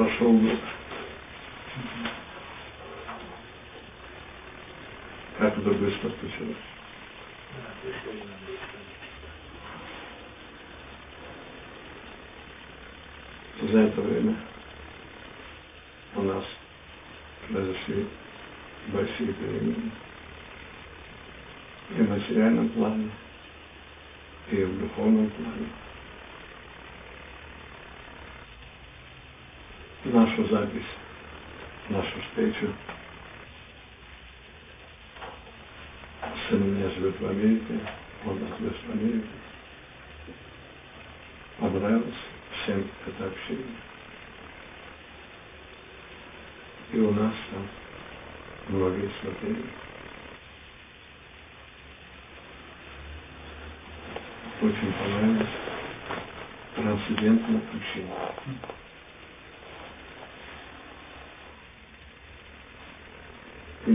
прошел Бог. Как это быстро случилось? За это время у нас произошли большие перемены и в материальном плане, и в духовном плане. Нашу запись, нашу встречу сын у меня живет в Америке, он живет в Америке. Понравилось всем это общение. И у нас там многие смотрели. Очень понравилось трансцендентное общение.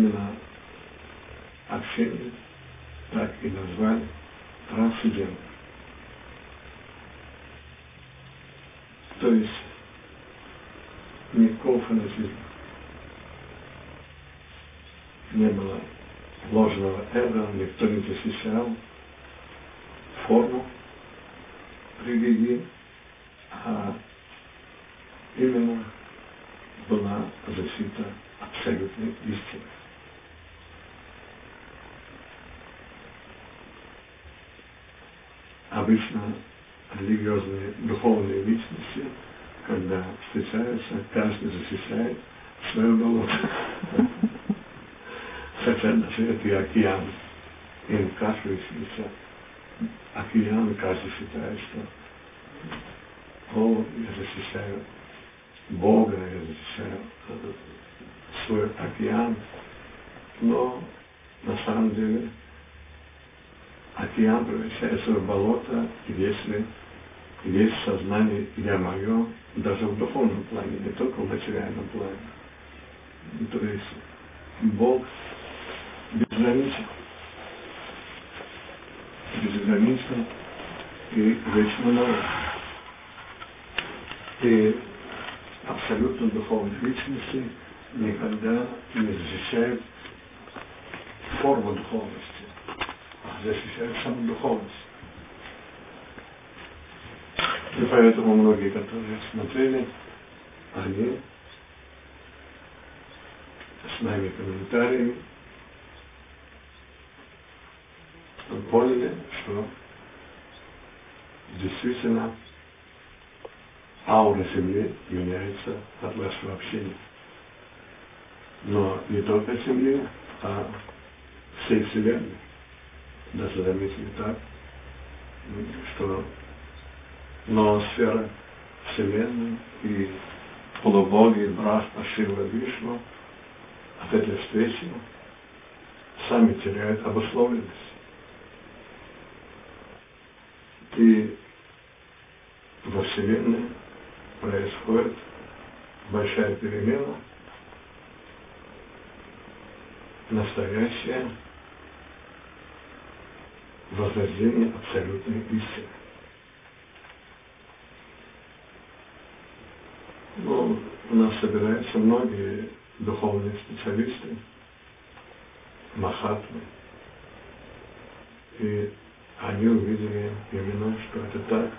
Именно общение так и назвали трансцендентным. То есть никакого фанатизма. Не было ложного эго, никто не защищал форму религии, а именно была защита абсолютной истины. Обычно религиозные духовные личности, когда встречаются, каждый защищает свое болото. Хотя даже это океан, им кашляющийся океан, каждый считает, что о, я защищаю Бога, я защищаю свой океан, но на самом деле океан превращается в болото, если есть сознание «я мое», даже в духовном плане, не только в материальном плане. То есть Бог безграничен. Безграничен и вечно новый. И абсолютно духовных личностей никогда не защищают форму духовности, защищают саму духовность. И поэтому многие, которые смотрели, они с нами комментариями поняли, что действительно аура Земли меняется от нашего общения. Но не только Земли, а всей Вселенной. Даже заметили так, что ноосфера Вселенной и полубоги, Брахма, Шива, Вишну от этой встречи сами теряют обусловленность. И во Вселенной происходит большая перемена, настоящее возрождение абсолютной истины. Ну, у нас собираются многие духовные специалисты, махатмы, и они увидели именно, что это так.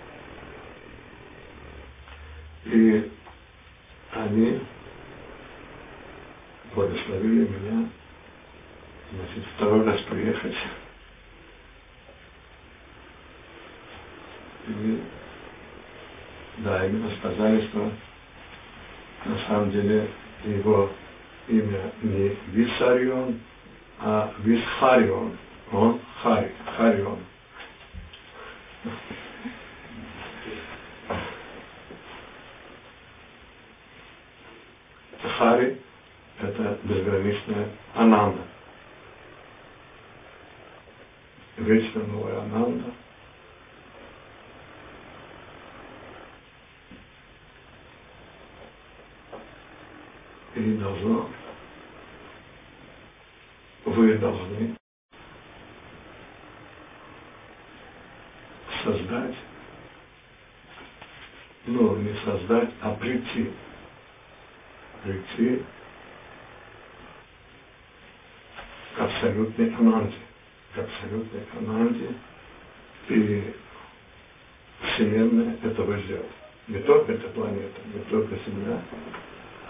И они благословили меня, значит, второй раз приехать. И, да, именно сказали, что на самом деле его имя не Виссарион, а Висхарион, он Хари, Харион. Хари – это безграничная ананда. Вечно новая ананда. И должно, вы должны создать, ну не создать, а прийти. Прийти к абсолютной ананде, к абсолютной ананде, и Вселенная этого ждет. Не только эта планета, не только Земля,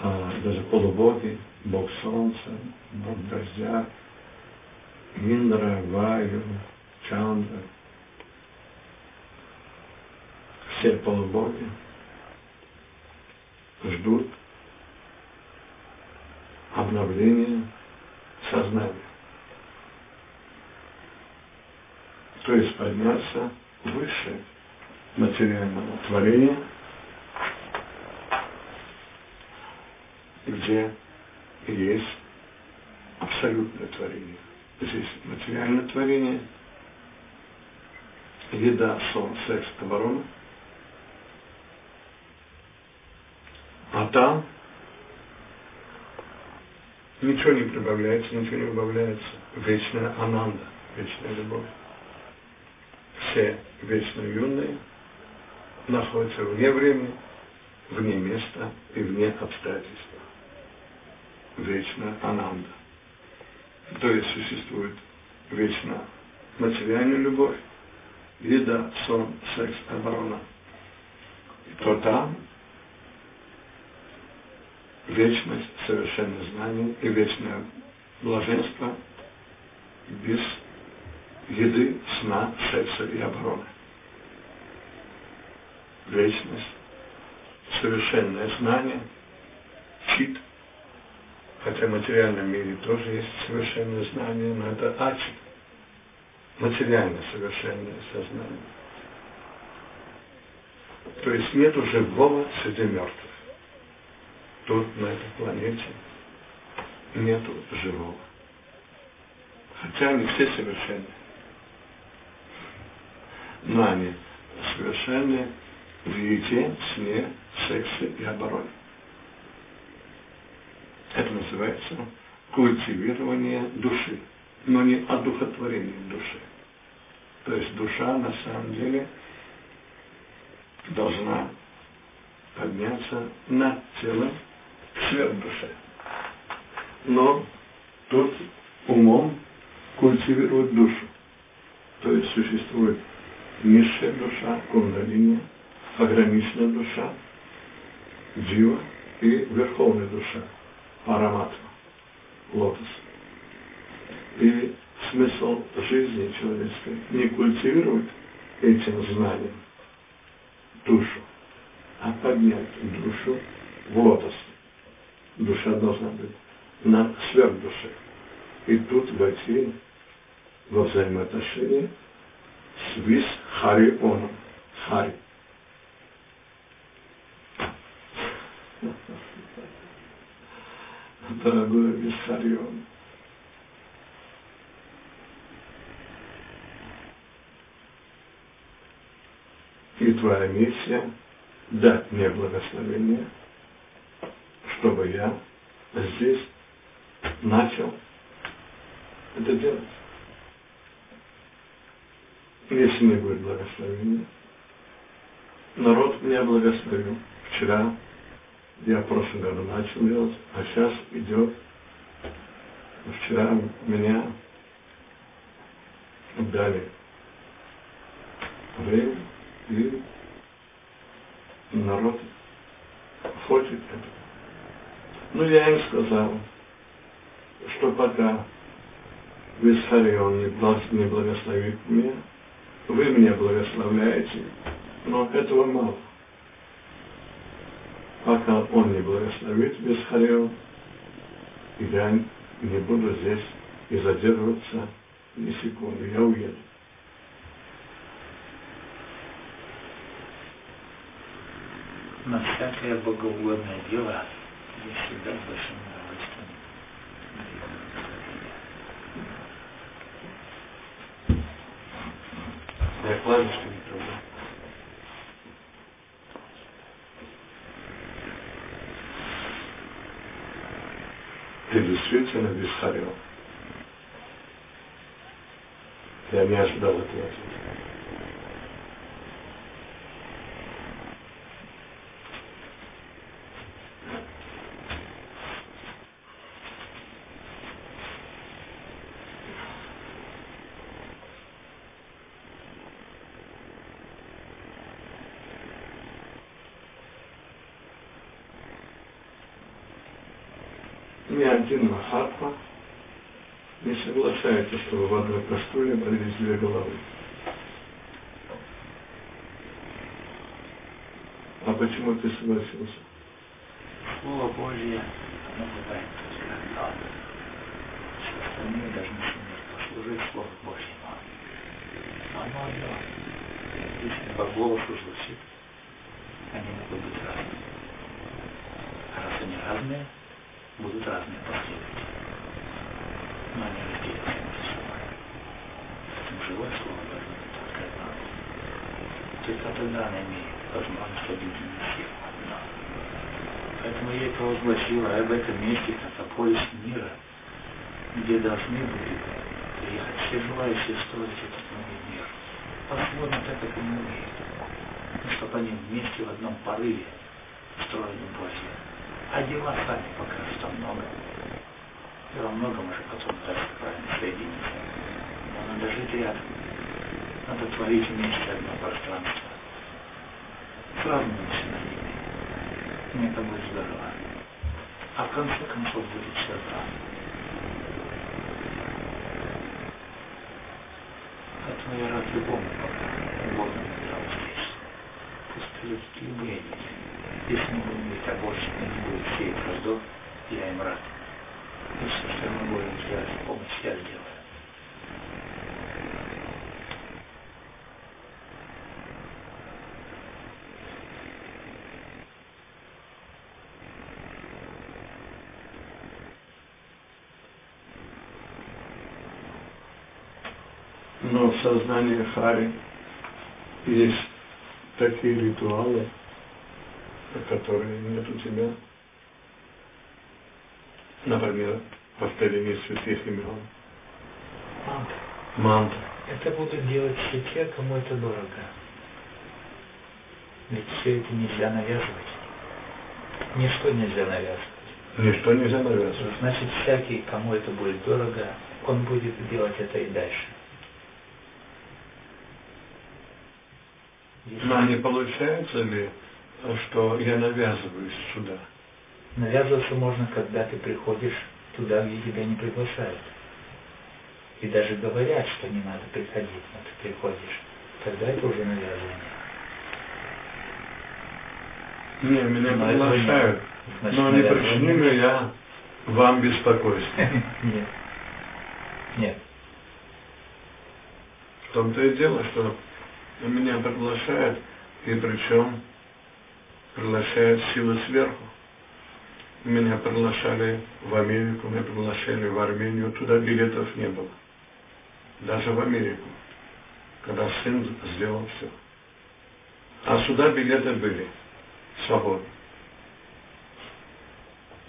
а даже полубоги, Бог Солнца, Бог Дождя, Индра, Ваю, Чандра, все полубоги ждут обновление сознания. То есть подняться выше материального творения, где есть абсолютное творение. Здесь материальное творение, еда, сон, секс, оборона. А там Ничего не прибавляется, ничего не убавляется. Вечная ананда, вечная любовь. Все вечно юные находятся вне времени, вне места и вне обстоятельств. Вечная ананда. То есть существует вечно материальная любовь, еда, сон, секс, оборона. То там вечность, совершенное знание и вечное блаженство без еды, сна, секса и обороны. Вечность, совершенное знание, чит, хотя в материальном мире тоже есть совершенное знание, но это ачит, материальное совершенное сознание. То есть нету живого среди мертвых тут, на этой планете, нету живого. Хотя они все совершенны. Но они совершенны в еде, сне, сексе и обороне. Это называется культивирование души, но не одухотворение души. То есть душа на самом деле должна подняться над телом свет душе. Но тот умом культивирует душу. То есть существует низшая душа, кундалини, ограниченная душа, джива и верховная душа, параматма, лотос. И смысл жизни человеческой не культивировать этим знанием душу, а поднять душу в лотос душа должна быть на сверхдуше. И тут войти во взаимоотношения с вис Харионом. Хари. Дорогой Виссарион. И твоя миссия дать мне благословение – чтобы я здесь начал это делать. Если не будет благословения, народ меня благословил. Вчера я в прошлом начал делать, а сейчас идет. Вчера меня дали время, и народ хочет это. Ну, я им сказал, что пока Виссарион не благословит меня, вы меня благословляете, но этого мало. Пока он не благословит Виссарион, я не буду здесь и задерживаться ни секунды. Я уеду. На всякое богоугодное дело я всегда с большим удовольствием Я клавиши не трогаю. Ты Виссарио. Я не ожидал этого ответа. один Махатма соглашается, чтобы в одной кастрюле брались две головы. А почему ты согласился? Слово Божье, оно бывает как Все остальные должны послужить Слову Божьему. Оно одно. Если по голосу звучит, они могут быть разными. А раз они разные, будут разные последователи. Но они разделятся между собой. Поэтому живое слово должно быть только одно. Только тогда она имеет возможность объединить всех в одно. Поэтому я и провозгласил а об этом месте, как о полюсе мира, где должны были приехать все желающие строить этот новый мир. Посмотрим так, как они умеют. Ну, чтобы они вместе в одном порыве строили Божье а дела сами пока что много. И во многом уже потом дальше правильно соединиться. Но надо жить рядом. Надо творить вместе одно пространство. С разными синонимами. И это будет здорово. А в конце концов будет все правильно. Я рад любому придут любые люди. Если мы говорить о Божьем, не будет сеять раздор, я им рад. И все, что мы будем сделать в помощь, я сделаю. Сознании Хари есть такие ритуалы, которые нет у тебя. Например, повторение святых имен. Мантра. Мантра. Это будут делать все те, кому это дорого. Ведь все это нельзя навязывать. Ничто нельзя навязывать. Ничто нельзя навязывать. Значит, всякий, кому это будет дорого, он будет делать это и дальше. Не получается ли, что я навязываюсь сюда? Навязываться можно, когда ты приходишь туда, где тебя не приглашают. И даже говорят, что не надо приходить, но ты приходишь. Тогда это уже навязывание. Не, меня Но приглашают. Значит, Но не навязывание причиню ли нет. я вам беспокойство? Нет. Нет. В том-то и дело, что меня приглашают, и причем приглашают силы сверху. Меня приглашали в Америку, меня приглашали в Армению, туда билетов не было. Даже в Америку, когда сын сделал все. А сюда билеты были, свободны.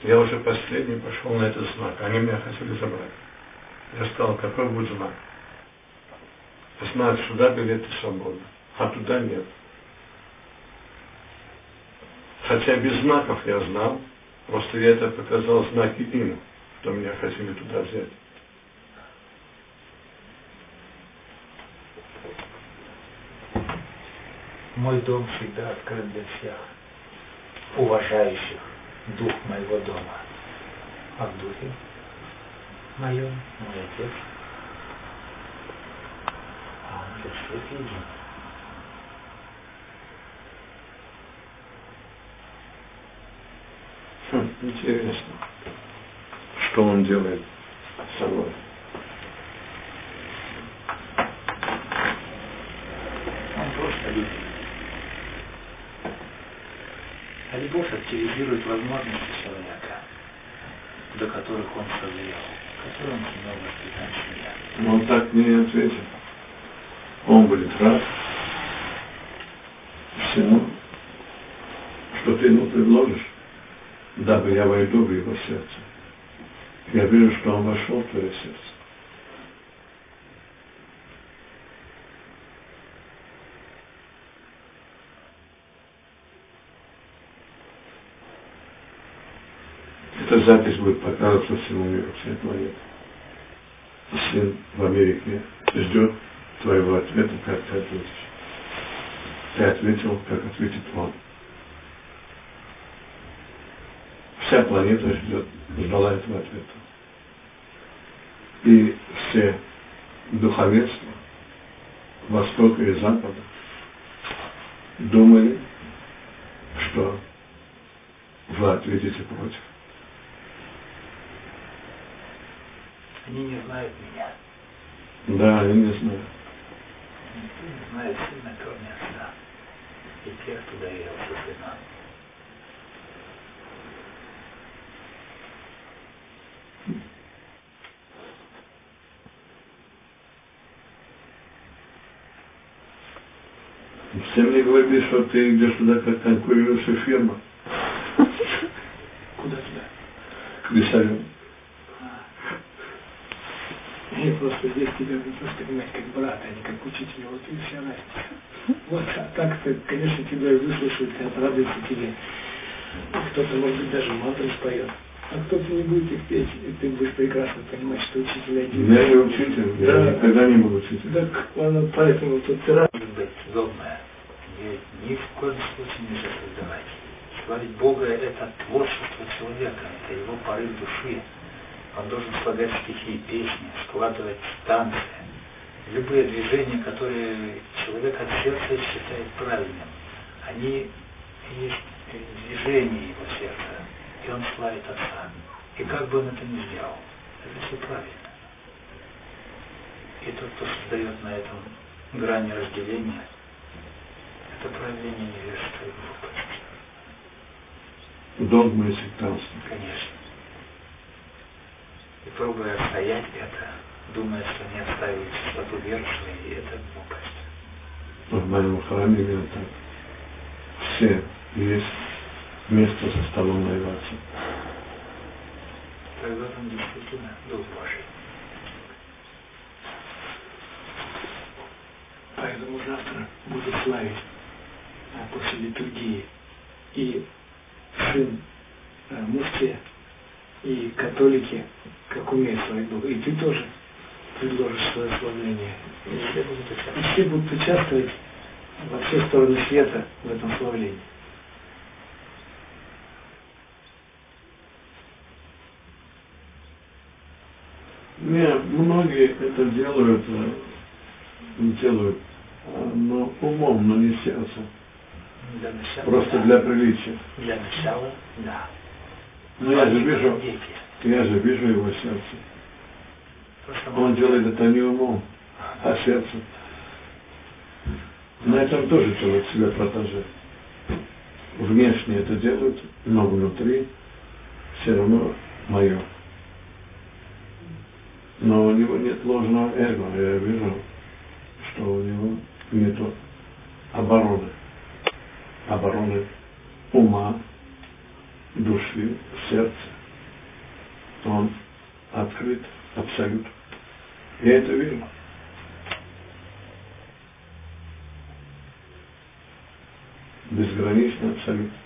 Я уже последний пошел на этот знак, они меня хотели забрать. Я сказал, какой будет знак? Знак, сюда билеты свободны, а туда нет. Хотя без знаков я знал, просто я это показал знаки им, что меня хотели туда взять. Мой дом всегда открыт для всех, уважающих дух моего дома. А в духе моем мой отец, Хм, интересно, что он делает с собой. Он просто любит. А любовь активизирует возможности человека, до которых он созрел, которым он имел воспитание. Но он так не ответил. Он будет рад всему, что ты ему предложишь, дабы я войду в его сердце. Я вижу, что он вошел в твое сердце. Эта запись будет показываться всему миру, всей планете. Сын в Америке ждет твоего ответа, как ты ответишь. Ты ответил, как ответит он. Вся планета ждет, ждала этого ответа. И все духовенства Востока и Запада думали, что вы ответите против. Они не знают меня. Да, они не знают. Знает сына, кроме отца. И тех, кто доверился сына. Всем не говори, что ты идешь туда, как конкурирующая фирма. Куда туда? К Виссариону. Я просто здесь тебя буду воспринимать как брата, а не как учителя. Вот и вся разница. Вот, а так-то, конечно, тебя выслушают и обрадуются тебе. Кто-то, может быть, даже мантры споет. А кто-то не будет их петь, и ты будешь прекрасно понимать, что учитель один. Я не учитель, я Да. никогда не был учителем. Так, ладно, поэтому тут ты рад. Может быть, догмая. Ее ни в коем случае нельзя создавать. Славить Бога – это творчество человека, это его порыв души. Он должен слагать стихи, песни, складывать станции. Любые движения, которые человек от сердца считает правильным, они есть движение его сердца, и он славит Отца. И как бы он это ни сделал, это все правильно. И тот, кто создает на этом грани разделения, это проявление невежества и глупости. Догмы и сектантство. Конечно. И пробуя отстоять это, думая, что не оставили чистоту веры своей, это глупость. В моем храме так. Все есть место за столом наиваться. Тогда там действительно Дух Божий. Поэтому завтра буду славить а, после литургии и сын а, муфтия, и католики, как умеют славить Бога. И ты тоже предложишь свое славление. И все будут И участвовать. все будут участвовать во все стороны света в этом славлении. Не, многие это делают, э, делают, э, но умом, но не сердцем. Для начала, Просто да. для приличия. Для начала, да. Но я же вижу, я же вижу его сердце. Он делает это не умом, а сердцем. На этом тоже человек себя протажает. Внешне это делают, но внутри все равно мое. Но у него нет ложного эго. Я вижу, что у него нет обороны. Обороны ума, души, сердца. Он открыт абсолютно. Я это вижу. Безгранично абсолютно.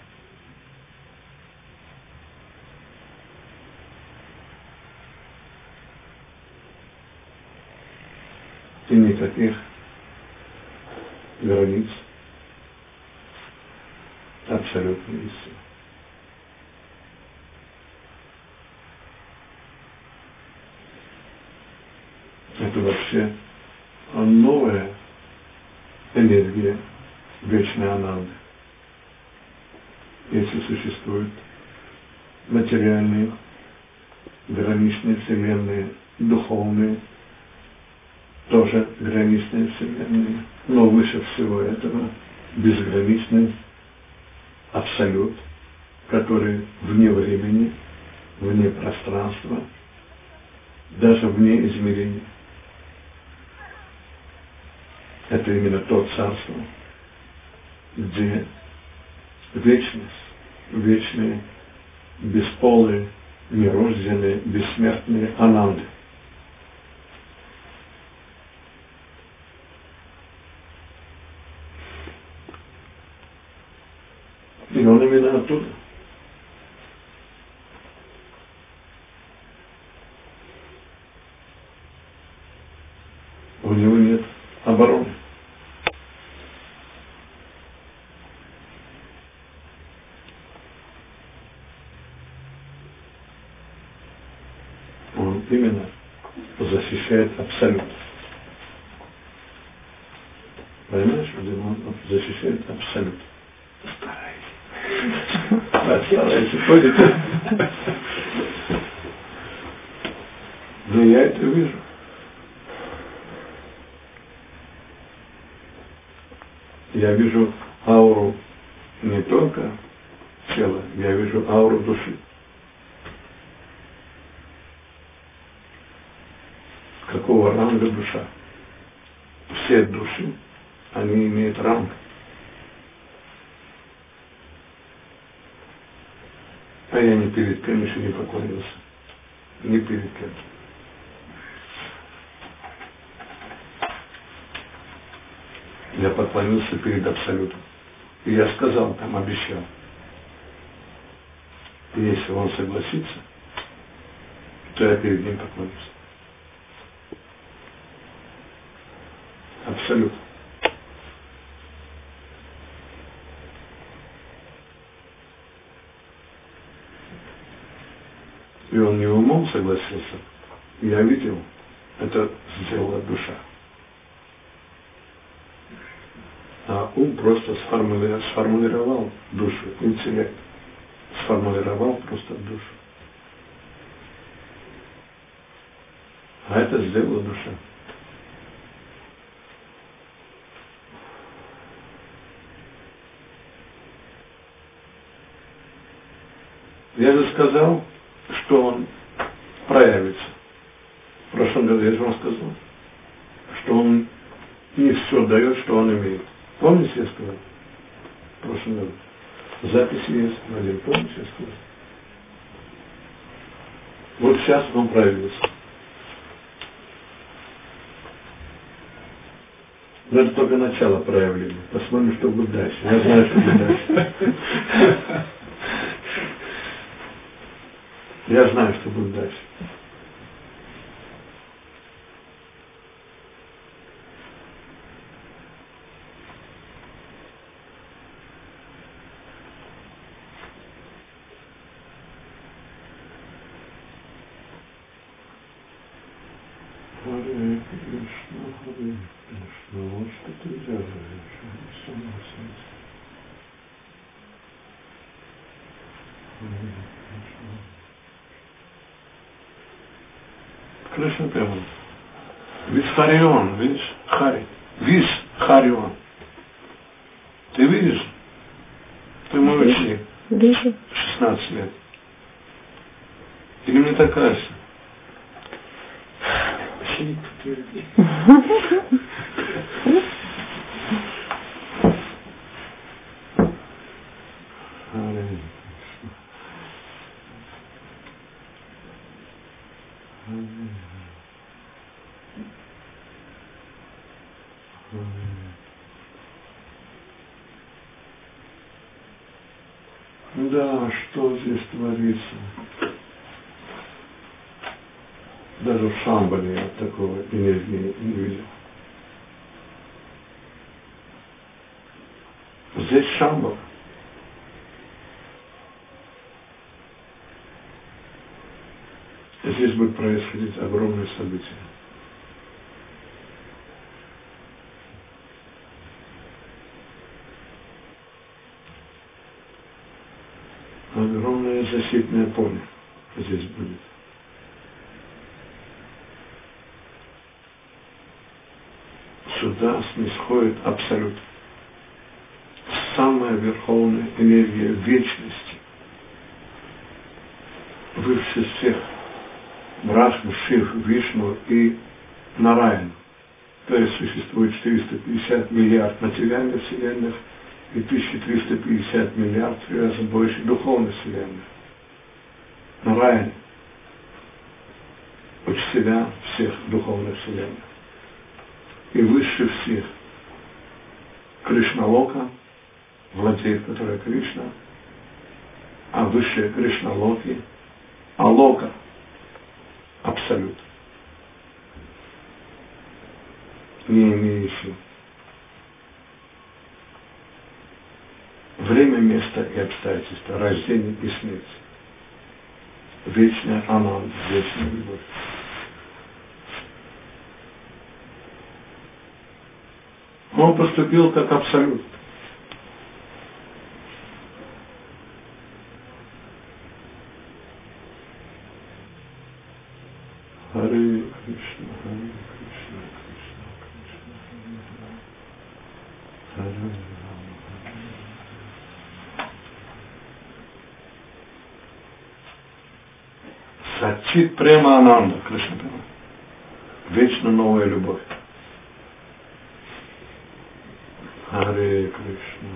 И никаких границ абсолютно истины. Это вообще новая энергия вечной ананды. Если существуют материальные, граничные вселенные, духовные, тоже граничные вселенные, но Но выше всего этого безграничный абсолют, который вне времени, вне пространства, даже вне измерений. Это именно то царство, где вечность, вечные, бесполые, нерожденные, бессмертные ананды. И он именно оттуда. У него нет обороны. Он именно защищает абсолют. Понимаешь, он защищает абсолют. Старайся, ходите. Но я это вижу. Я вижу ауру не только тела, я вижу ауру души. Какого ранга душа? Все души, они имеют ранг. А я ни перед кем еще не поклонился. Ни перед кем. Я поклонился перед Абсолютом. И я сказал там, обещал. И если он согласится, то я перед ним поклонюсь. Абсолютно. И он не умом согласился. Я видел, это сделала душа. А ум просто сформулировал, сформулировал душу, интеллект сформулировал просто душу. А это сделала душа. Я же сказал, что он проявится. В прошлом году я же вам сказал, что он не все дает, что он имеет. Помните, я сказал? В прошлом году. Запись есть, Владимир, помните, я сказал? Вот сейчас он проявился. Но это только начало проявления. Посмотрим, что будет дальше. Я знаю, что будет дальше. Я знаю, что будет дальше. Харе Кришна, Харе Кришна, вот что ты делаешь, с ума сойти. Харе Кришна. Кришна прямо. Висхарион, видишь? Хари. Вис Харион. Ты видишь? Ты мой ученик. Вижу. 16 лет. Или мне так кажется? Ученик подтвердит. Харе Кришна. Харе Харе. Да, что здесь творится? Даже в Шамбале я такого энергии не видел. Здесь Шамбал. Здесь будет происходить огромное событие. Огромное защитное поле здесь будет. Сюда снисходит абсолют. Самая верховная энергия вечности. Выше всех. Брахма, Шив, Вишну и Нараян. То есть существует 450 миллиард материальных вселенных и 1350 миллиард раз больше духовных вселенных. Нараян учителя всех духовных вселенных. И выше всех Кришналока, владеет которой Кришна, а выше Кришналоки, Алока, Абсолют. Не имеющий время, место и обстоятельства, рождение и смерть. Вечная Анан, вечная любовь. Он поступил как абсолют. Харе Кришна, Сачит према Ананда, Кришна Према. Вечно новая любовь. Харе Кришна.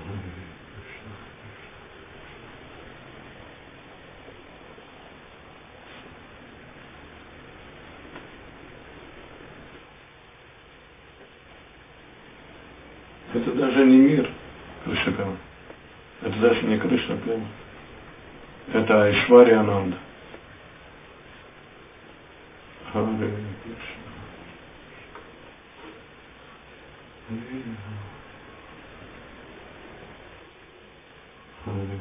Это даже не мир Према. Это даже не Кришна Према. Это Айшвари Ананда. Харе Кришна. Харе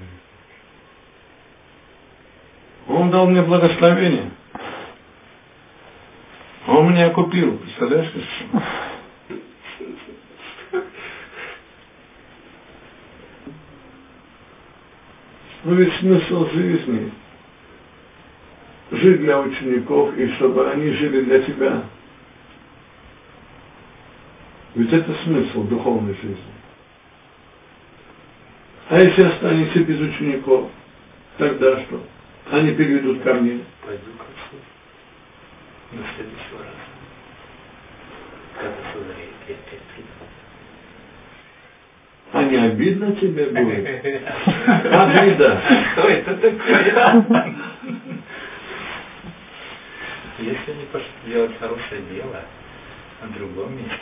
Он дал мне благословение. Он меня купил, представляешь? Ну ведь смысл жизни жить для учеников и чтобы они жили для тебя. Ведь это смысл духовной жизни. А если останется без учеников, тогда что? Они переведут ко мне. Пойду к отцу. До следующего раза. Когда созреет, я опять приду. А не обидно тебе будет? Обида. Что это такое? Если они пошли делать хорошее дело в другом месте,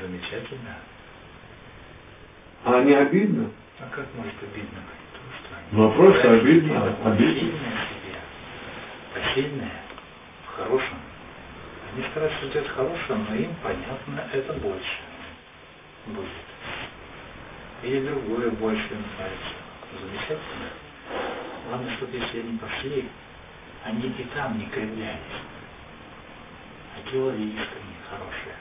замечательно. А не обидно? А как может обидно быть? Стараются обидно, обидно. посильное, в хорошем. Они стараются сделать хорошее, но им, понятно, это больше будет. Или другое больше им нравится. Замечательно. Главное, чтобы если они пошли, они и там не кривлялись, а делали искренне хорошее.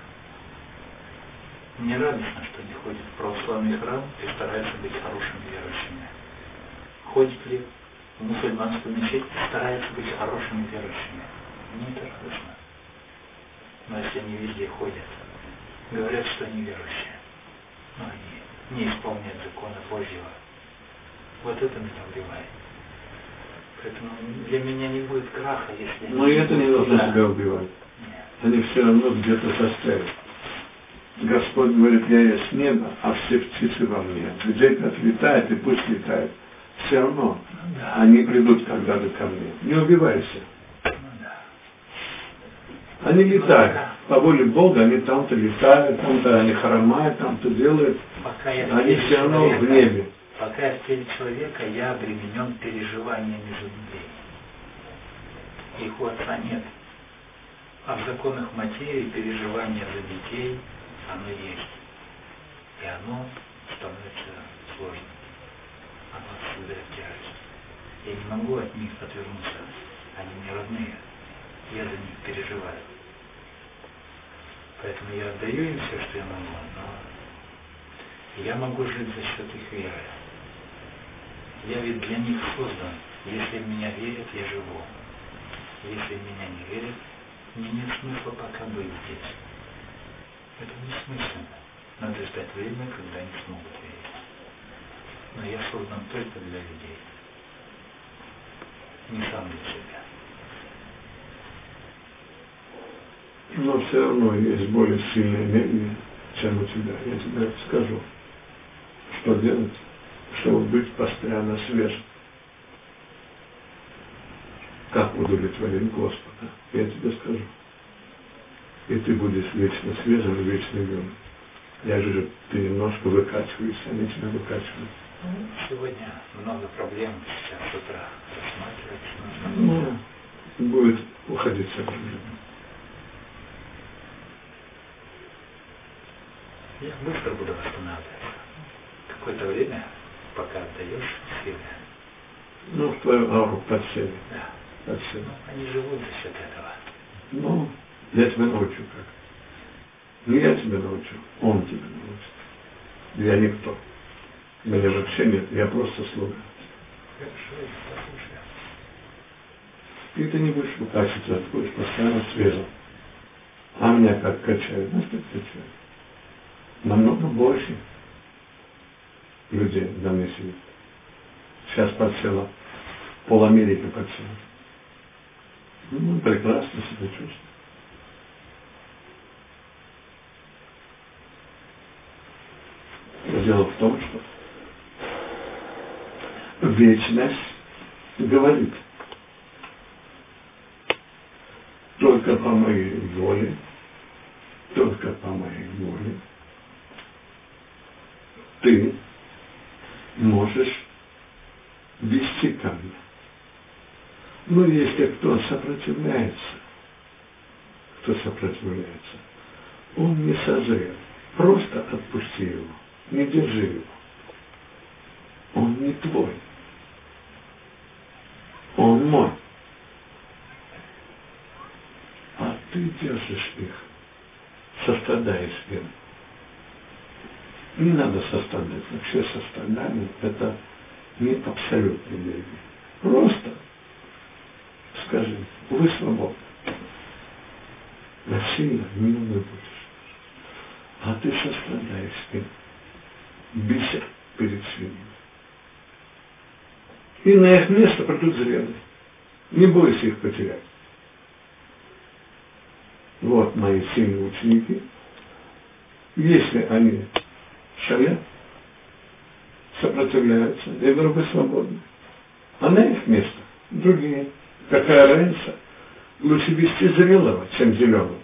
Мне радостно, что они ходят в православный храм и стараются быть хорошими верующими. Ходят ли в мусульманскую мечеть и стараются быть хорошими верующими. Мне это радостно. Но если они везде ходят, говорят, что они верующие, но они не исполняют закона Божьего, вот это меня убивает. Поэтому для меня не будет краха, если... Но это не должно Да. себя убивать. Нет. Они все равно где-то застряют. Господь говорит, я есть небо, а все птицы во мне. Где-то отлетает, и пусть летает. Все равно они придут когда-то ко мне. Не убивайся. Они летают. По воле Бога они там-то летают, там-то они хромают, там-то делают. Пока я в Они все равно в человека- небе. Пока я в теле человека, я обременен переживаниями за людей. Их у отца нет. А в законах материи переживание за детей, оно есть. И оно становится сложным. Оно создает тяжесть. Я не могу от них отвернуться. Они мне родные. Я за них переживаю. Поэтому я отдаю им все, что я могу, но я могу жить за счет их веры. Я ведь для них создан. Если в меня верят, я живу. Если в меня не верят, мне нет смысла пока быть здесь. Это бессмысленно. Надо ждать время, когда они смогут верить. Но я создан только для людей. Не сам для себя. Но все равно есть более сильная энергия, чем у тебя. Я тебе скажу, что делать, чтобы быть постоянно свежим. Как удовлетворить Господа, я тебе скажу. И ты будешь вечно свежим вечно юным. Я же ты немножко выкачиваешься, они тебя выкачивают. Ну, сегодня много проблем сейчас с утра рассматривать. Ну, будет уходить все. Я быстро буду восстанавливаться. Какое-то время, пока отдаешь силы. Ну, в твою ауру подсели. Да. Подсели. Ну, они живут за счет этого. Ну, я тебя научу как. Не я тебя научу, он тебя научит. Я никто. Меня вообще нет, я просто слуга. Ты не будешь выкачиваться, ты будешь постоянно свежим. А меня как качают, знаешь, как качают? намного больше людей на мне сидит. Сейчас подсела, пол Америки подсела. Ну, прекрасно себя чувствую. Дело в том, что вечность говорит, только по моей воле, только по моей воле ты можешь вести ко мне. Но если кто сопротивляется, кто сопротивляется, он не созрел. Просто отпусти его, не держи его. Он не твой. Он мой. А ты держишь их, сострадаешь им. Не надо сострадать. Вообще сострадание – это не абсолютная религия. Просто скажи, вы свободны. Насильно не будешь. А ты сострадаешь им. Бися перед свиньей. И на их место придут зрелые. Не бойся их потерять. Вот мои сильные ученики. Если они шалят, сопротивляются, и вдруг вы свободны. А на их место другие. Какая разница? Лучше вести зрелого, чем зеленого.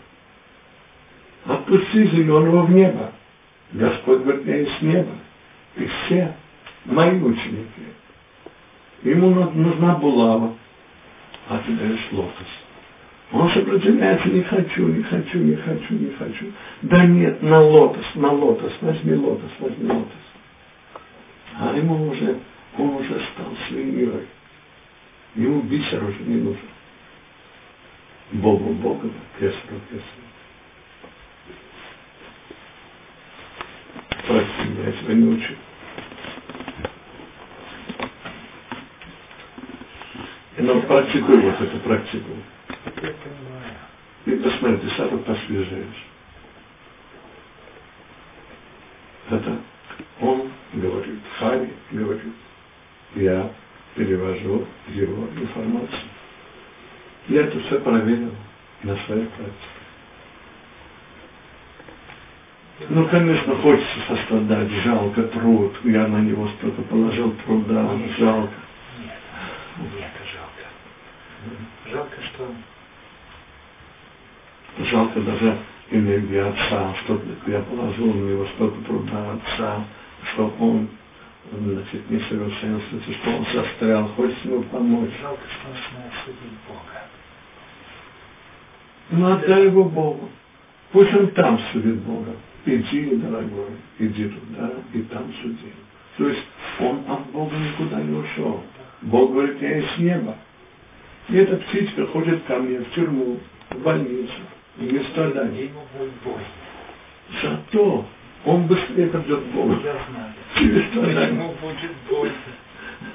Отпусти зеленого в небо. Господь говорит, я из неба. И все мои ученики. Ему нужна булава, а ты даешь лотос. Он сопротивляется, не хочу, не хочу, не хочу, не хочу. Да нет, на лотос, на лотос, возьми лотос, возьми лотос. А ему уже, он уже стал свиньей. Ему бисер уже не нужен. Богу Богу, кесару кесару. Прости я тебя не учу. Но практикуй вот это, практикуй. И посмотри, ты сам посвежаешь. Это он говорит, Хари говорит. Я перевожу его информацию. Я это все проверил на своей практике. Ну, конечно, хочется сострадать, жалко труд. Я на него что-то положил труда, жалко. Нет, мне это жалко. Что жалко даже энергии отца, что я положил на него столько труда отца, что он значит, не совершенствуется, что он застрял, хочется ему помочь. жалко, что он знает судить Бога. Ну, отдай его Богу. Пусть он там судит Бога. Иди, дорогой, иди туда и там суди. То есть он от Бога никуда не ушел. Бог говорит, я из неба. И эта птичка ходит ко мне в тюрьму, в больницу, и не страдает. Ему будет больно. Зато он быстрее придет к Богу. Я знаю. Через страдания. Ему будет больно.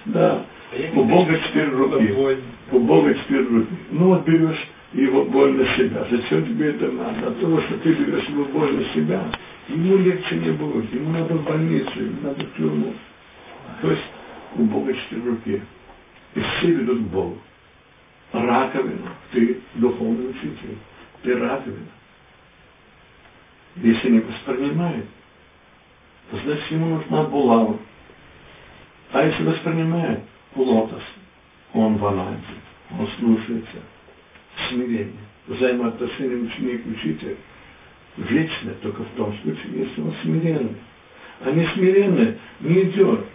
Да. А У Бога было руки. У Бога четыре руки. Ну вот берешь его боль на себя. Зачем тебе это надо? От того, что ты берешь его боль на себя, ему легче не будет. Ему надо в больницу, ему надо в тюрьму. То есть у Бога четыре руки. И все ведут к Богу. Раковина. Ты духовный учитель. Ты раковина. Если не воспринимает, то значит ему нужна булава. А если воспринимает, лотос, он в он слушается. Смирение. Взаимоотношения ученик-учитель вечное только в том случае, если он смиренный. А не смиренный не идет.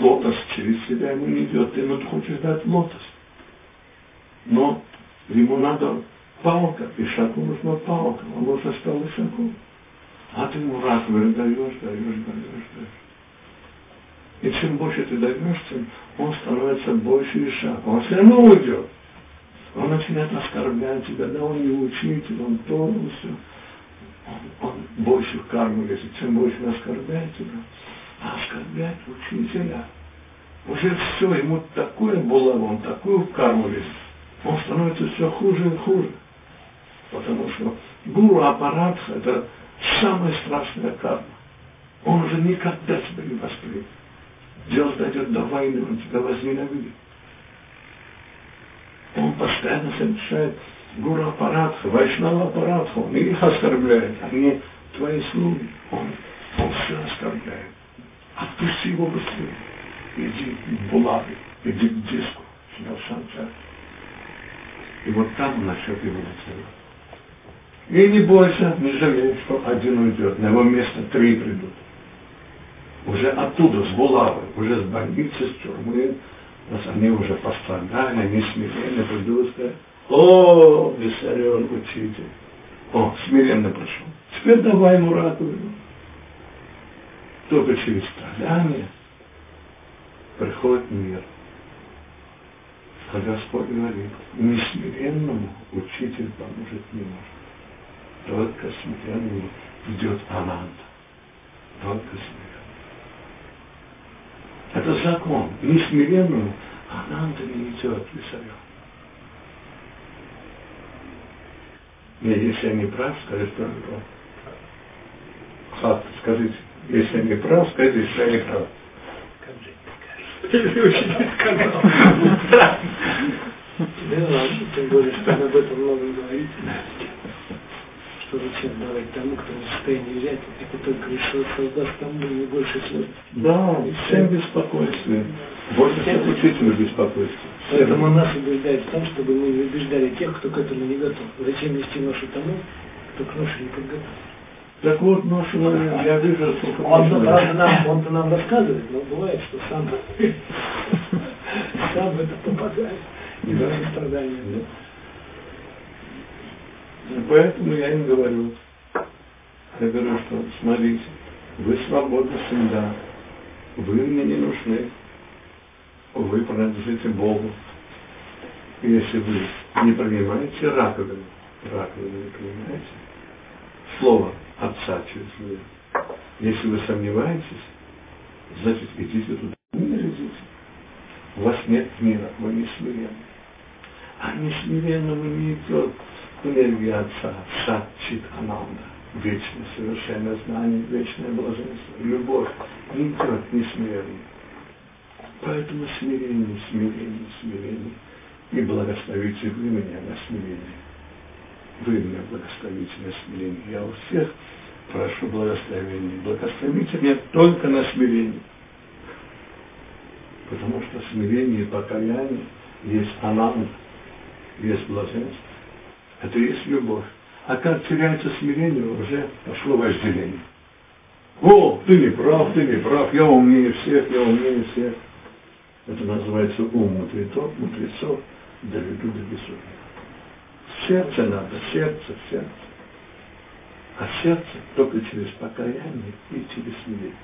Лотос через себя ему не идет. Ты ему хочешь дать лотос. Но ему надо палка, и шаку нужна палка, он уже стал шаку. А ты ему раковину даешь, даешь, даешь, даешь. И чем больше ты даешь, тем он становится больше и шаг. Он все равно уйдет. Он начинает оскорблять тебя, да он не учитель, он то, он все. Он, он больше в карму лезет, чем больше оскорбляет тебя. А оскорблять учителя. Уже все, ему такое было, он такую в карму лезет. Он становится все хуже и хуже. Потому что гуру аппарат – это самая страшная карма. Он уже никогда тебя не воспримет. Дело дойдет до войны, он тебя возненавидит. Он постоянно совершает гуру аппаратха, вайшнава аппаратха, он их оскорбляет, они твои слуги, он, он все оскорбляет. Отпусти его быстрее. Иди к булаве, иди к диску, снял санчар. И вот там он начнет его зацеловать. И не бойся, не жалей, что один уйдет, на его место три придут. Уже оттуда, с Булавы, уже с больницы, с тюрьмы, раз они уже пострадали, они смиренно придут сказать, о, Виссарион, учитель, о, смиренно пришел. Теперь давай ему раковину. Только через страдания приходит мир. А Господь говорит, несмиренному учитель поможет не может только смиренный идет Ананда. Только смиренный. Это закон. Несмиренному Ананда не идет висарем. Не, если я не прав, скажите, что я не прав. Факт, скажите. Если я не прав, скажите, что я не прав. Если учитель сказал. Да ладно, тем более, что об этом много говорите что зачем давать тому, кто не в состоянии взять, это только лишь создаст тому не больше сложности. Да, всем беспокойствие. Больше всех учителю беспокойствие. Поэтому нас убеждает в том, чтобы мы не убеждали тех, кто к этому не готов. Зачем нести ношу тому, кто к ноше не подготовлен? Так вот, ношу нам, я вижу, сколько он, правда, нам, он-то нам рассказывает, но бывает, что сам, сам в это попадает. И в страдания. И поэтому я им говорю, я говорю, что смотрите, вы свободны всегда, вы мне не нужны, вы принадлежите Богу. Если вы не принимаете раковину, раковину не принимаете, слово Отца меня, если вы сомневаетесь, значит идите туда, не идите. У вас нет мира, вы не смиренны. А не смиренному не идет энергия Отца, Сат Чит Ананда, вечное совершенное знание, вечное блаженство, любовь, не идет несмиренно. Поэтому смирение, смирение, смирение. И благословите вы меня на смирение. Вы меня благословите на смирение. Я у всех прошу благословения. Благословите меня только на смирение. Потому что смирение и покаяние есть ананда, есть блаженство. Это есть любовь. А как теряется смирение, уже пошло вожделение. О, ты не прав, ты не прав, я умнее всех, я умнее всех. Это называется ум мудрецов, мудрецов, доведу до безумия. Сердце надо, сердце, сердце. А сердце только через покаяние и через смирение.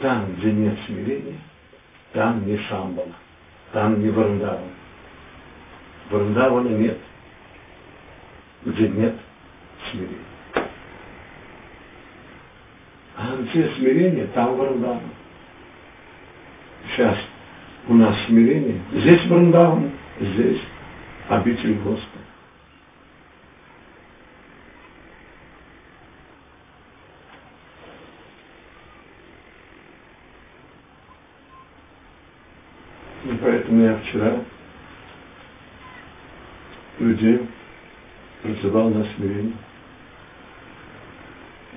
Там, где нет смирения, там не Шамбала, там не Варндавана. Варндавана нет – где нет смирения. А где смирение, там Врандаван. Сейчас у нас смирение, здесь Врандаван, здесь обитель Господа. И поэтому я вчера людей призывал на смирение.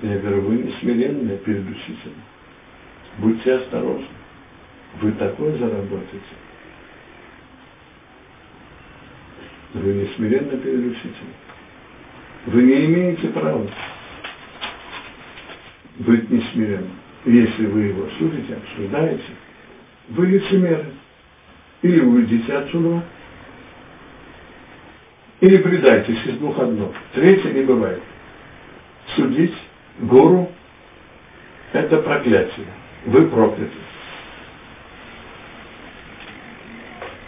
Я говорю, вы не смиренные перед учителем. Будьте осторожны. Вы такое заработаете. Вы не смиренно перед учителем. Вы не имеете права быть несмиренным. Если вы его судите, обсуждаете, вы лицемеры. Или уйдите отсюда, или предайтесь из двух одно. Третье не бывает. Судить гуру – это проклятие. Вы прокляты.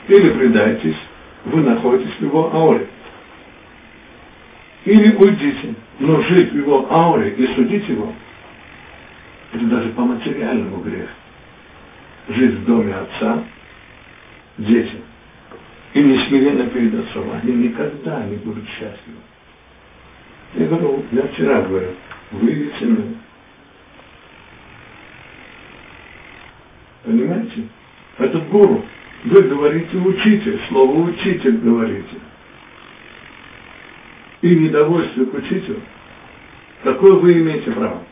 Или предайтесь, вы находитесь в его ауре. Или уйдите, но жить в его ауре и судить его – это даже по материальному грех. Жить в доме отца, дети, и не смиренно перед отцом, они никогда не будут счастливы. Я говорю, я вчера говорю, вы лицемеры. Понимаете? Этот гуру, вы говорите учитель, слово учитель говорите. И недовольствие к учителю, какое вы имеете право?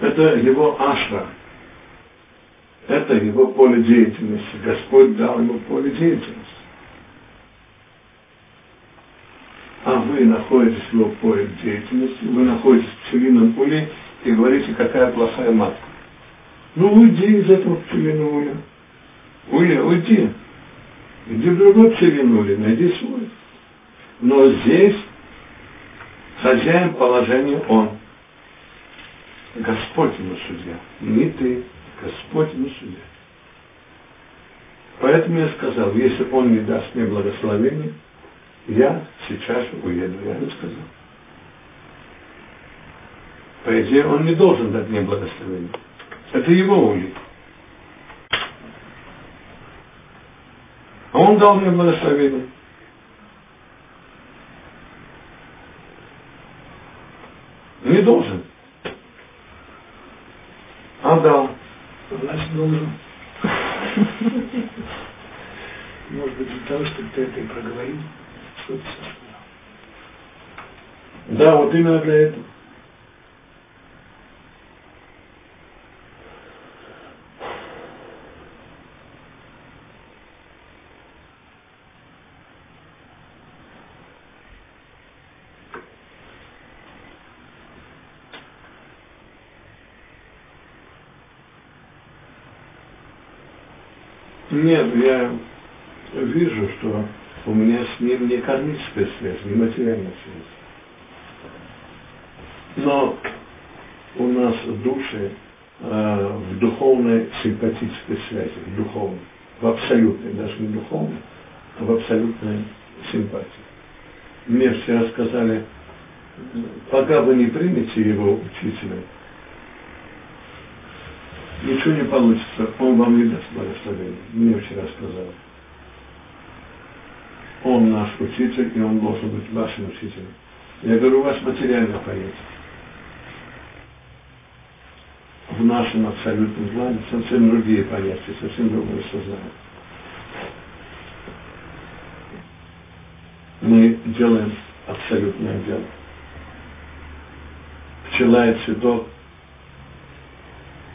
Это его ашра, это его поле деятельности. Господь дал ему поле деятельности. А вы находитесь в его поле деятельности, вы находитесь в пчелином уле и говорите, какая плохая матка. Ну уйди из этого пчелиного уля. Уйди. Иди в другой улей, найди свой. Но здесь хозяин положения он. Господь ему судья, не ты. Господь не судья. Поэтому я сказал, если он не даст мне благословения, я сейчас уеду. Я ему сказал. По идее, он не должен дать мне благословение. Это его улик. А он дал мне благословение. Не должен. А дал. Значит, должен. Может быть, для того, чтобы ты это и проговорил, что ты сейчас Да, вот именно для этого. Нет, я вижу, что у меня с ним не кармическая связь, не материальная связь. Но у нас души э, в духовной симпатической связи, в духовной, в абсолютной, даже не духовной, а в абсолютной симпатии. Мне все сказали, пока вы не примете его учителя, ничего не получится, он вам не даст благословения. Мне вчера сказал. Он наш учитель, и он должен быть вашим учителем. Я говорю, у вас материальное понятие. В нашем абсолютном плане совсем другие понятия, совсем другое сознание. Мы делаем абсолютное дело. Пчела и цветок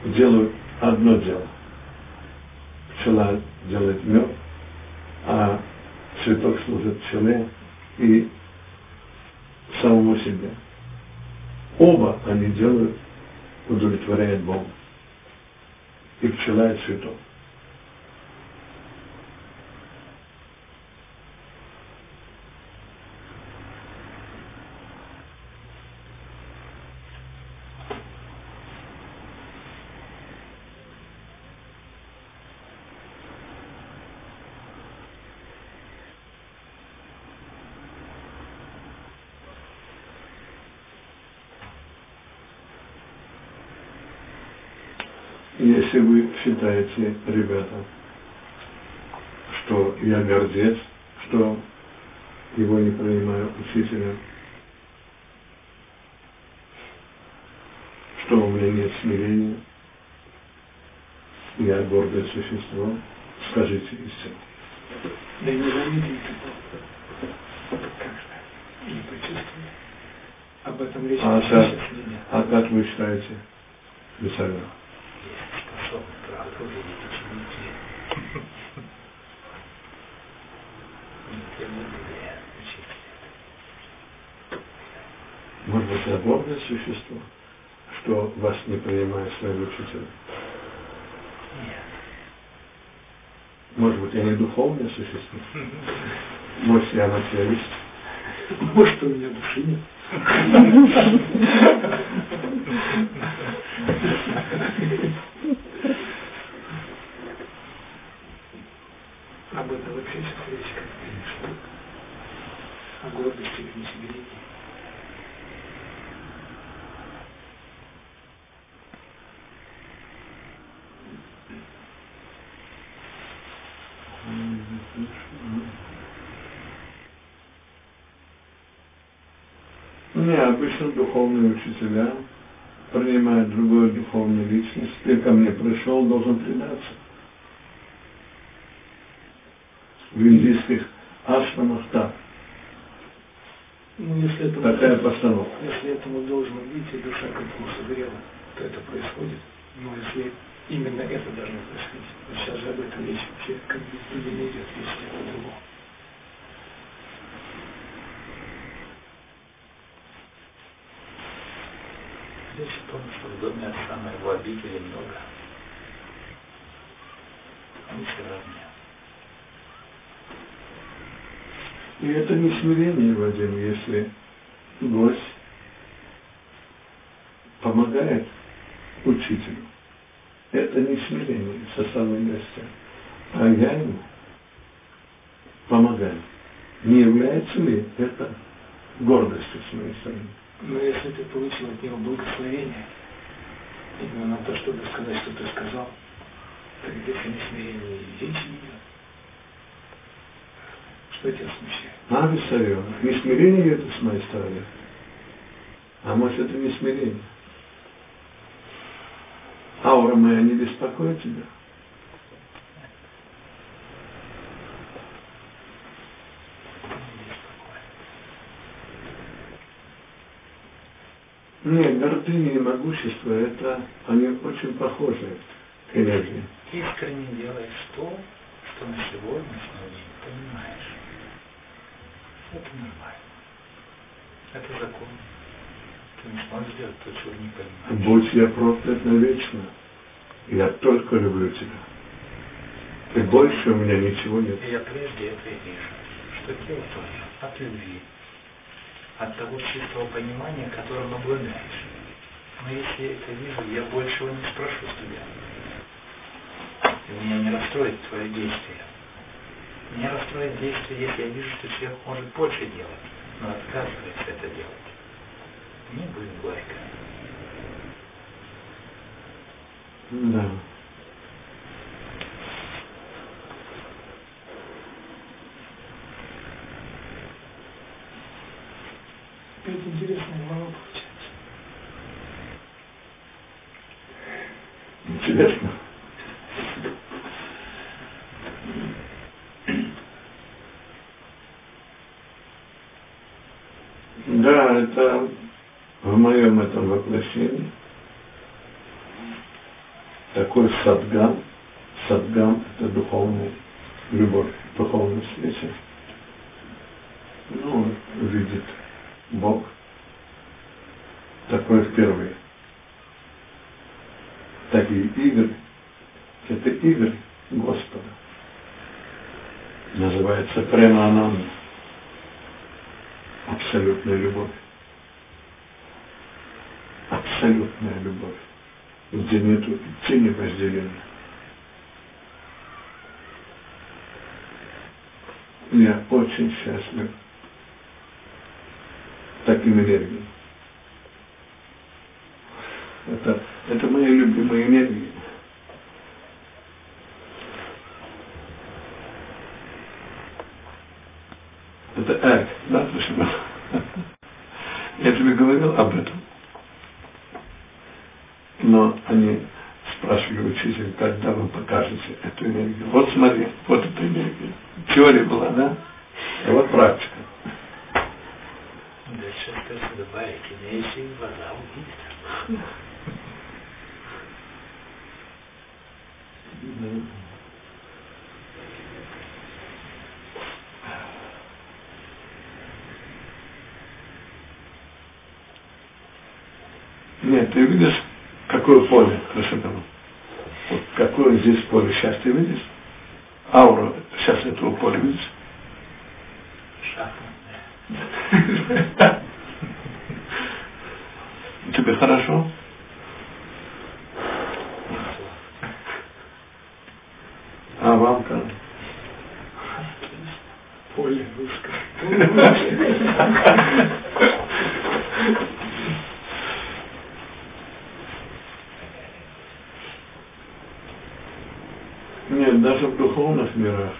делают одно дело. Пчела делает мед, а цветок служит пчеле и самому себе. Оба они делают, удовлетворяют Бога. И пчела, и цветок. Если считаете, ребята, что я гордец, что его не принимаю учителя, что у меня нет смирения, я гордое существо, скажите истину. Да и не заметили такого. Как же? Не почувствовали. Об этом речь А, как, а как вы считаете, Виссарион? Правду увидеть ученики. Может быть, я гордое существо, что вас не принимает своим учителем? Нет. Может быть, я не духовное существо? Может, я материалист? Может, у меня души нет. Об этом вообще сейчас речь шла. О гордости или несмирении. Обычно духовные учителя принимают другую духовную личность. Ты ко мне пришел, должен предаться. В индийских ашрамах так. Ну, если этому, Такая постановка. если этому должно быть, и душа к этому созрела, то это происходит. Но если именно это должно происходить, вот сейчас же об этом речь вообще как бы не идет, речь идет о другом. Речь в том, что в доме обители много. Они все разные. И это не смирение, Вадим, если гость помогает учителю. Это не смирение со стороны гостя. А я ему помогаю. Не является ли это гордостью с моей стороны? Но если ты получил от него благословение, именно на то, чтобы сказать, что ты сказал, то здесь о несмирении и речи не идет. Что тебя смущает? А, Виссарион, не смирение это с моей стороны. А может это не смирение? Аура моя не беспокоит тебя? Нет, гордыня и могущество, это они очень похожи к энергии. Искренне делаешь то, что на сегодняшний день понимаешь. Это нормально. Это закон. Ты не сможешь сделать то, чего не понимаешь. Будь я проклят навечно, я только люблю тебя. И больше у меня ничего нет. И я прежде это и вижу, что тело твое от любви, от того чистого понимания, которым обладаешь. Но если я это вижу, я большего не спрошу с тебя. И меня не расстроит твое действие. Меня расстроит действие, если я вижу, что человек может больше делать, но отказывается это делать. Мне будет горько. Да. Опять интересная глава получается. Интересно. Да, это в моем этом воплощении такой садгам. Садгам – это духовная любовь, духовная встреча. Ну, видит Бог. Такое впервые. Такие игры, это игры Господа. Называется према ананда. Абсолютная любовь. Абсолютная любовь. Где нету тени разделения. Я очень счастлив таким энергией. Это, это мои любимые энергии. Это эк, да, слышно? Я тебе говорил об этом. Но они спрашивали учителя, когда вы покажете эту энергию. Вот смотри, вот эта энергия. Теория была, да? А вот практика. Нет, ты видишь, какое поле красотного? Какое здесь поле счастья видишь? Аура сейчас этого поля видишь? Тебе хорошо? А вам как? Поле русское. Нет, даже в духовных мирах.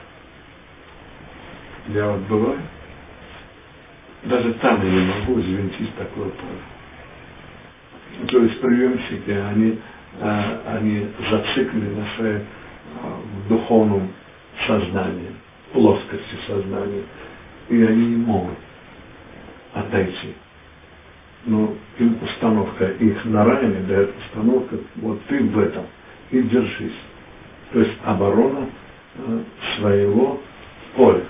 Я вот бываю. Даже там я не могу взвинтить такое поле. То есть приемщики, они, а, они зациклены на своей в духовном сознании, плоскости сознания, и они не могут отойти. Но им установка, их на районе дает установка, вот ты в этом, и держись. То есть оборона э, своего поля.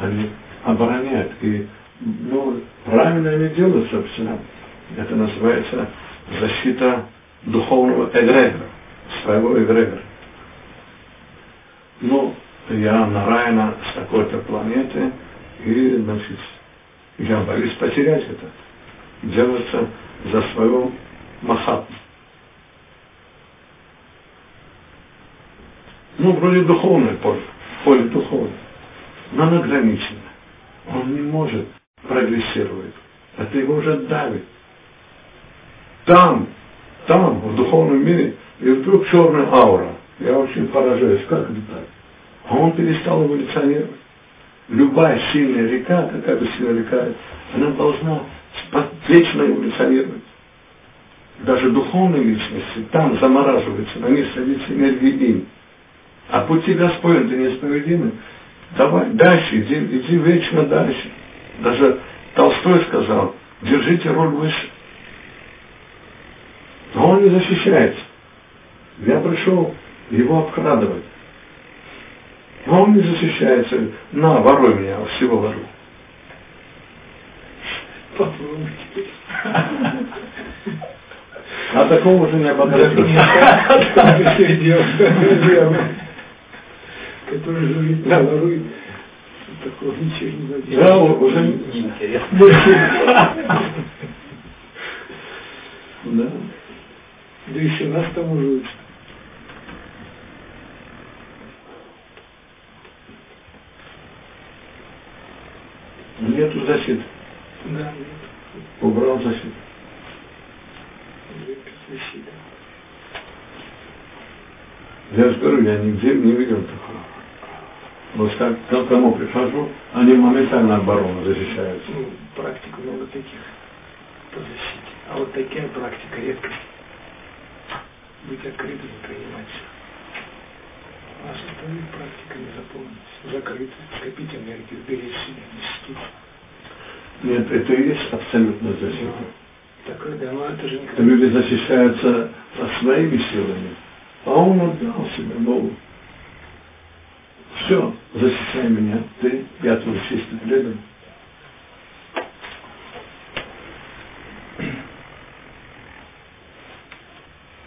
Они обороняют. И ну, правильно они делают, собственно. Это называется защита духовного эгрегора, своего эгрегора. Ну, я Нараяна с такой-то планеты, и, значит, я боюсь потерять это. Делаться за своего Махатму. Ну, вроде духовное поле, поле духовное. Но оно ограничено. Он не может прогрессировать. Это его уже давит. Там, там, в духовном мире, и вдруг черная аура. Я очень поражаюсь, как это так? А он перестал эволюционировать. Любая сильная река, какая бы сильная река, она должна вечно эволюционировать. Даже духовные личности там замораживаются, на них садится энергия им. А пути Господень, ты неисповедимы. Давай, дальше, иди, иди вечно дальше. Даже Толстой сказал, держите роль выше. Но он не защищается. Я пришел его обкрадывать. Но он не защищается. На, воруй меня, всего. Попробуйте. А такого уже не обогатишь. Который живет на ворует. Такого ничего не найдешь. Да, уже Неинтересно. Да. Да еще нас там уже Нету защиты. Да, нет. Убрал защиту. Защита. Я же говорю, я нигде не видел такого. Вот как к кому прихожу, они моментально оборону защищаются. Ну, практик много таких по защите. А вот такая практика редкость. Быть открытым и принимать все. А остальных практиками заполнить. Закрыто, скопить энергию, беречь себя, не стить. Нет, это и есть абсолютная защита. Такое, да, но это же никогда Люди защищаются своими силами, а он отдал себя Богу. Все, защищай меня, ты, я твой чистый предан.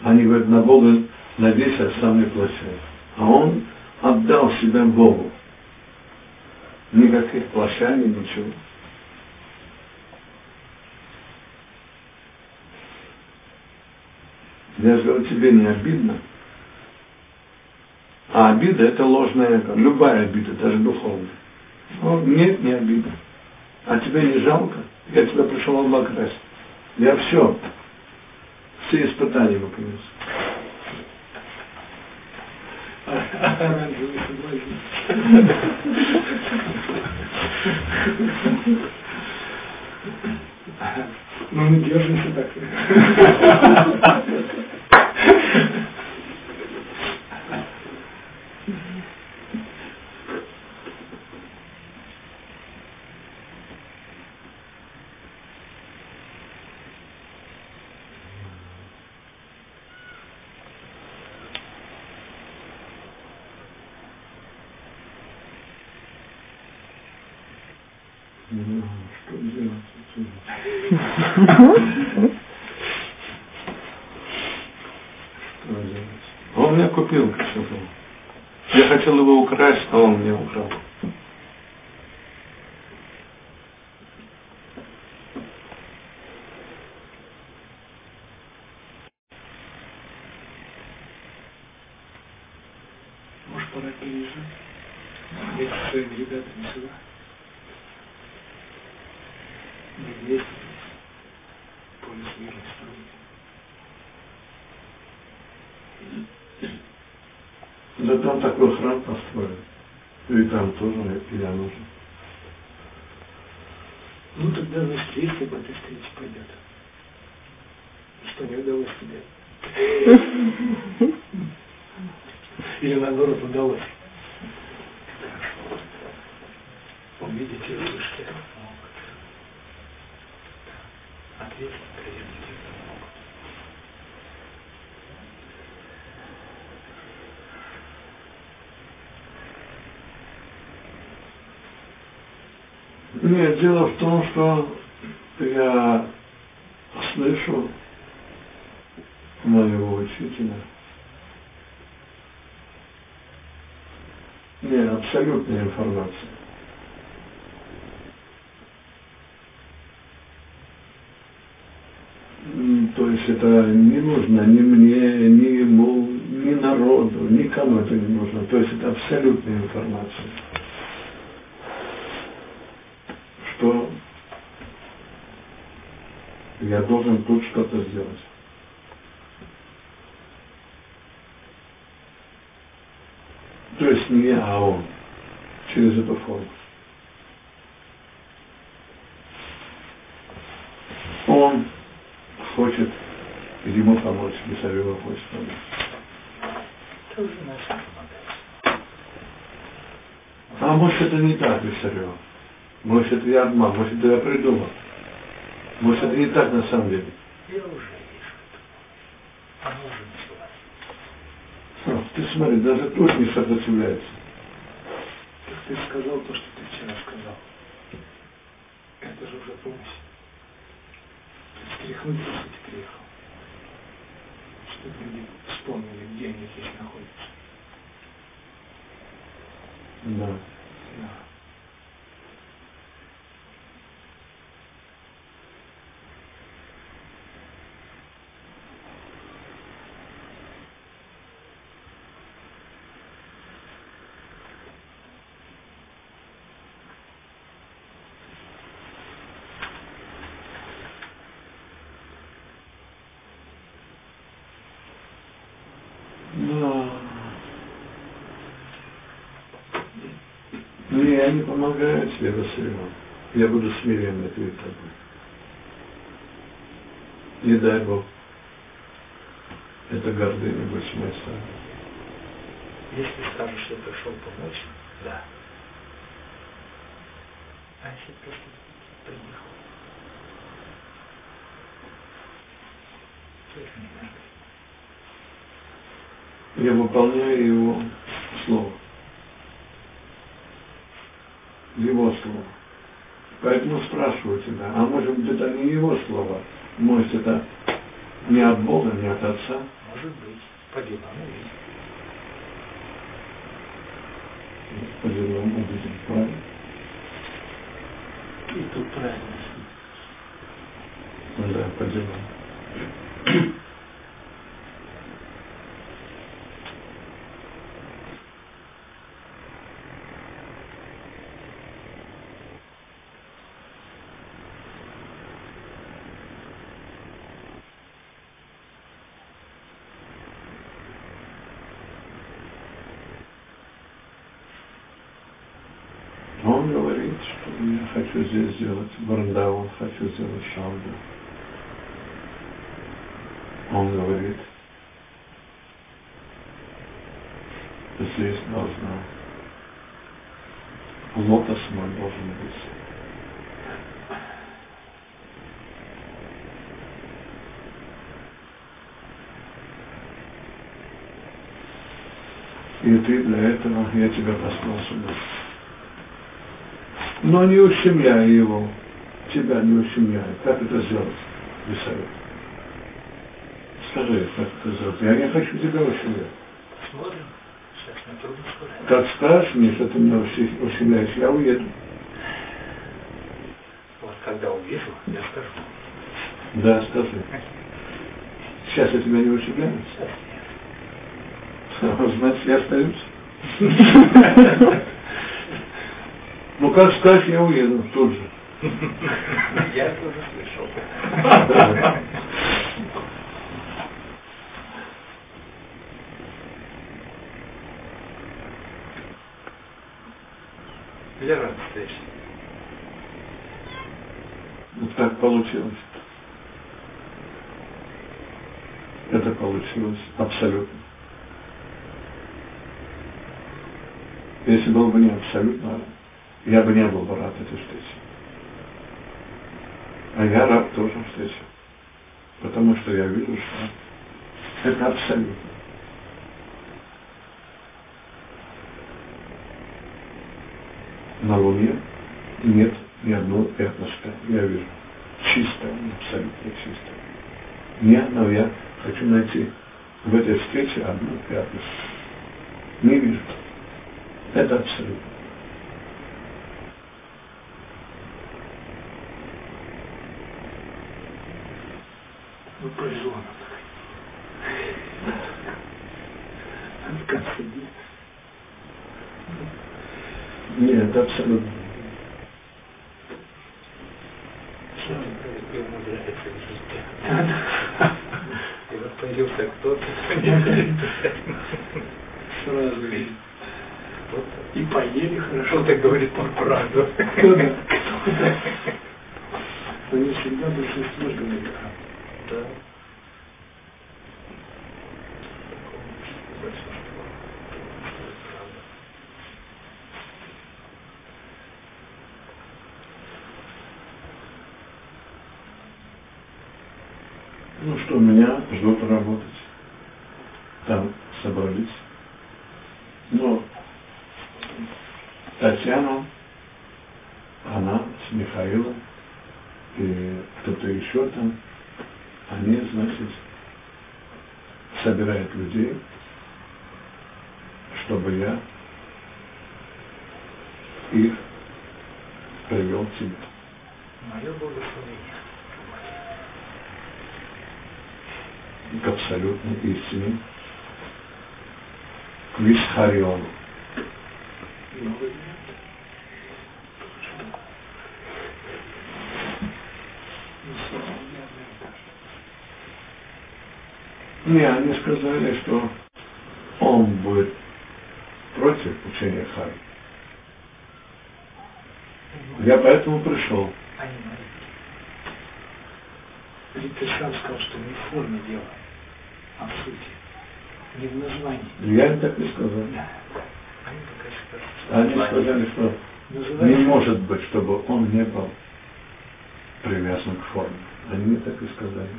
Они говорят, на Бога надейся, а сам не плащай. А он отдал себя Богу. Никаких плащаний, ничего. Я же говорю, тебе не обидно? А обида это ложная. Любая обида, даже духовная. Ну, нет, не обида. А тебе не жалко? Я тебя пришел обокрасть. Я все. Все испытания выполнил. Ну, не держимся так. Он мне купил кошелек. Я хотел его украсть, а он мне украл. Может, пора переезжать? Я со своими ребятами сюда. Не вместе. Поле мира строить. Да там такой храм построен. И там тоже я нужен. Ну, тогда, значит, если об этой встрече пойдет. Что не удалось тебе? Или наоборот удалось? Хорошо. Увидеть и услышать это могут. Ответить приемники это могут. Нет, дело в том, что я слышу моего учителя. Не, абсолютная информация. То есть это не нужно ни мне, ни ему, ни народу, никому это не нужно. То есть это абсолютная информация. Что я должен тут что-то сделать. То есть не я, а он. Через эту форму. Он хочет ему помочь, хочет помочь. Тоже наша. А может это не так, Бесарева? Может это я обман, может это я придумал. Может это не так на самом деле. Я уже вижу это. Оно уже началось. А, Ты смотри, даже тут не сопротивляется. Так ты сказал то, что ты вчера сказал. Это же уже помощь. Ты встряхнуть, по сути, приехал. Чтобы люди вспомнили, где они здесь находятся. Да. Да. Ну, я не помогаю тебе, Василий. Я буду смиренно перед тобой. Не дай Бог. Это гордыня больше не оставит. Если скажешь, что пришел помочь, да. А если просто приехал? Я выполняю его слово. Его слово. Поэтому спрашиваю тебя, а может быть это не его слово? Может это не от Бога, не от Отца? Может быть. По делам увидим. По делам увидим, правильно? И тут правильно. Да, по делам. я хочу здесь сделать Сделать Шауду. Он говорит, здесь должна лотос мой должен быть. И ты для этого, я тебя послал сюда. Но не ущемляй его, тебя не ущемляй. Как это сделать, Висарев? Скажи, как это сделать? Я не хочу тебя ущемлять. Сказать. Как скажешь мне, что ты меня ущемляешь, я уеду. Вот когда увижу, я скажу. Да, скажи. Сейчас я тебя не ущемляю? Сейчас Значит, я остаюсь. Ну, как скажешь, я уеду тут же. Я это уже слышал. Я рад встрече. Вот так получилось. Это получилось абсолютно. Если был бы не абсолютно, я бы не был бы рад этой встрече. А я рад тоже встрече. Потому что я вижу, что это абсолютно. На Луне нет ни одного пятнышка, я вижу. Чистое, абсолютно чистое. Ни одного я хочу найти в этой встрече одно пятнышко. Не вижу. Это абсолютно. Ну, повезло нам так. В конце дня. Нет, это абсолютно. Чем и умудряется жить. Да-да. И вот появился кто-то, Сразу видно. кто-то. И поели хорошо. Что-то говорит он правду. Кто-то. Кто-то. Но не всегда большинство говорит правду. Да. Большинство. Правда. Ну что, меня ждут работать. Там собрались. Но Татьяна, она с Михаилом и кто-то еще там, они, значит, собирают людей, чтобы я их привел к тебе. Мое благословение. к абсолютной истине, к Висхариону. Новый мир. Ну, слава Богу, Не, они сказали, что он будет против учения Хари. Я поэтому пришел. Ведь ты сам сказал, что не в форме дела, а в сути. Не в названии. Я им так и сказал. Да. Они сказали, что не Называется может быть, чтобы он не был привязан к форме. Они мне так и сказали.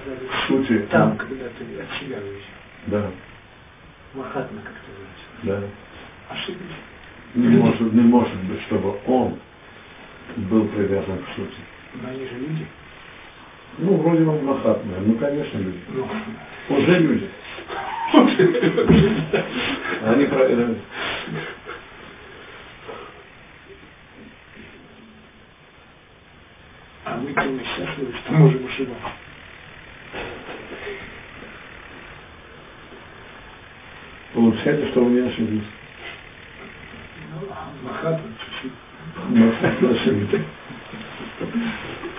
Сказали В сути, там, он- когда ты от себя уезжал. да, Махатма, как ты говоришь. да. Ошиблись. Не может, не может быть, чтобы он был привязан к сути. Но они же люди. Ну, вроде он Махатма, ну, конечно, люди. Ну, Уже люди. Они проверяют. а мы тем счастливы, что можем ошибаться. Получается, что у меня ошиблись. Ну, а Махатма